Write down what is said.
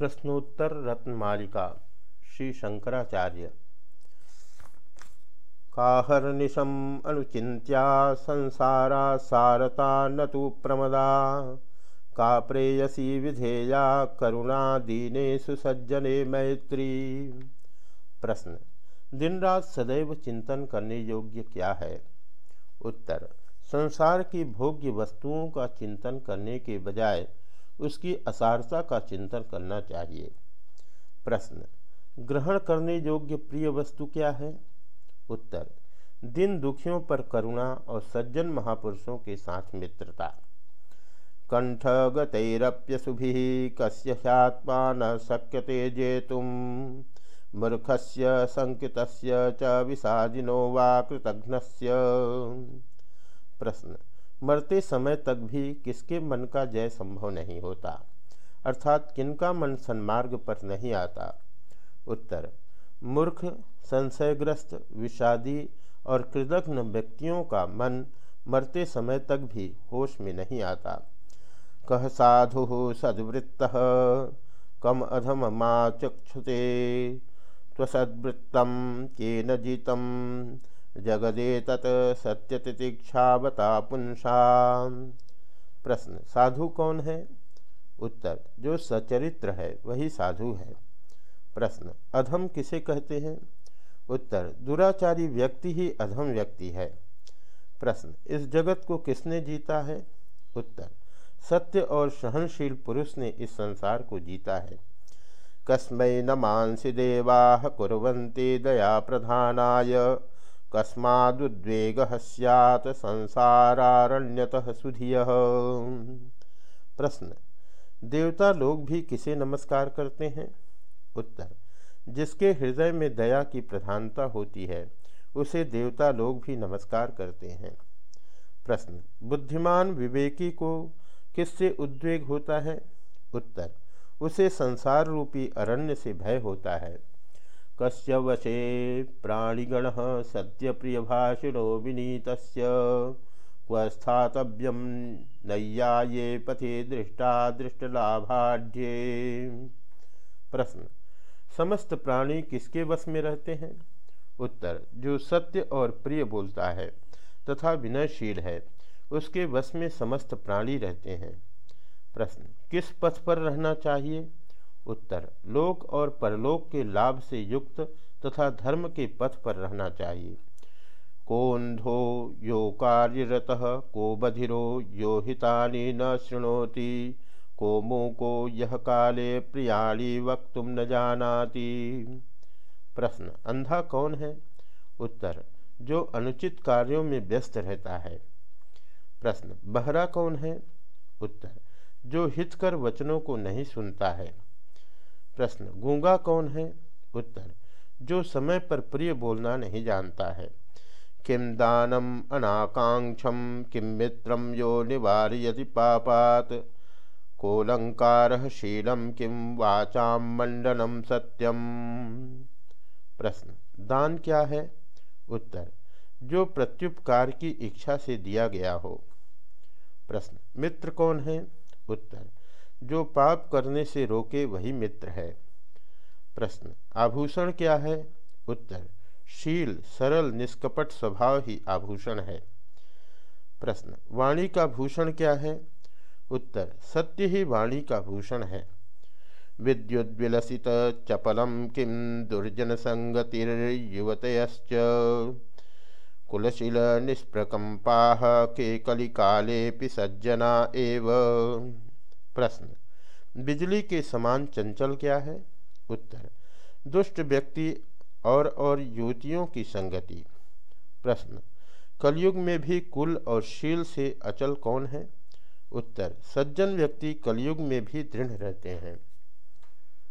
प्रश्नोत्तर रत्नमालिका श्री शंकराचार्य। काहर्निशम अनुचिंत्या संसारा सारता न तो प्रमदा। का प्रेयसी विधेया, करुणा दीने सज्जने मैत्री। प्रश्न दिन रात सदैव चिंतन करने योग्य क्या है? उत्तर, संसार की भोग्य वस्तुओं का चिंतन करने के बजाय उसकी असारता का चिंतन करना चाहिए। प्रश्न, ग्रहण करने योग्य प्रिय वस्तु क्या है? उत्तर, दिन दुखियों पर करुणा और सज्जन महापुरुषों के साथ मित्रता। कंठ गतरप्यसुभि कस्य न शक्यते जेतुम मूर्खस्य संकितस्य च विषादिनो वा कृतघ्नस्य। प्रश्न मरते समय तक भी किसके मन का जय संभव नहीं होता? अर्थात किनका मन सन्मार्ग पर नहीं आता? उत्तर, मूर्ख, संशयग्रस्त, विषादी और कृतघ्न व्यक्तियों का मन मरते समय तक भी होश में नहीं आता। कह साधु सद्वृत्त, कम अधम मा चक्षुते त्वसद्वृत्तम के न जीतम जगदे तत् सत्यतितीक्षावता पुंसा। प्रश्न, साधु कौन है? उत्तर, जो सचरित्र है, वही साधु है। प्रश्न, अधम किसे कहते हैं? उत्तर, दुराचारी व्यक्ति ही अधम व्यक्ति है। प्रश्न, इस जगत को किसने जीता है? उत्तर, सत्य और सहनशील पुरुष ने इस संसार को जीता है। कस्मै न मांसी देवा कुरंती दया प्रधानाय। कस्मादुद्वेग सैत् संसारारण्यतः सुधिय। प्रश्न, देवता लोग भी किसे नमस्कार करते हैं? उत्तर, जिसके हृदय में दया की प्रधानता होती है, उसे देवता लोग भी नमस्कार करते हैं। प्रश्न, बुद्धिमान विवेकी को किससे उद्वेग होता है? उत्तर, उसे संसार रूपी अरण्य से भय होता है। कस्य वशे प्राणिगण सत्य प्रियभाषिणो विनीत क्व स्थातव्यम नैयाये पथे दृष्टा दृष्टलाभाढ्ये प्रश्न, समस्त प्राणी किसके वश में रहते हैं? उत्तर, जो सत्य और प्रिय बोलता है तथा विनयशील है, उसके वश में समस्त प्राणी रहते हैं। प्रश्न, किस पथ पर रहना चाहिए? उत्तर, लोक और परलोक के लाभ से युक्त तथा धर्म के पथ पर रहना चाहिए। कोन्धो यो कार्यरत, को बधिरो यो हितानि न शृणोति। को मूको यह काले प्रियाणी वक्त न जानाति। प्रश्न, अंधा कौन है? उत्तर, जो अनुचित कार्यों में व्यस्त रहता है। प्रश्न, बहरा कौन है? उत्तर, जो हितकर वचनों को नहीं सुनता है। प्रश्न। गूँगा कौन है? उत्तर, जो समय पर प्रिय बोलना नहीं जानता है। किम दानम अनाकांक्षम किम मित्रम यो निवारयति पापात। कोलंकार शीलम किम वाचाम मंडनम सत्यम। प्रश्न, दान क्या है? उत्तर, जो प्रत्युपकार की इच्छा से दिया गया हो। प्रश्न, मित्र कौन है? उत्तर जो पाप करने से रोके वही मित्र है। प्रश्न, आभूषण क्या है? उत्तर, शील, सरल, निष्कपट स्वभाव ही आभूषण है। प्रश्न, वाणी का भूषण क्या है? उत्तर, सत्य ही वाणी का भूषण है। विद्युद्विलसित चपलम किम दुर्जन संगतिर्युवतयश्च। कुलशील निष्प्रकंपा के कलिकाले सज्जना एव। प्रश्न। बिजली के समान चंचल क्या है? उत्तर, दुष्ट व्यक्ति और और युवतियों की संगति। प्रश्न, कलयुग में भी कुल और शील से अचल कौन है? उत्तर, सज्जन व्यक्ति कलयुग में भी दृढ़ रहते हैं।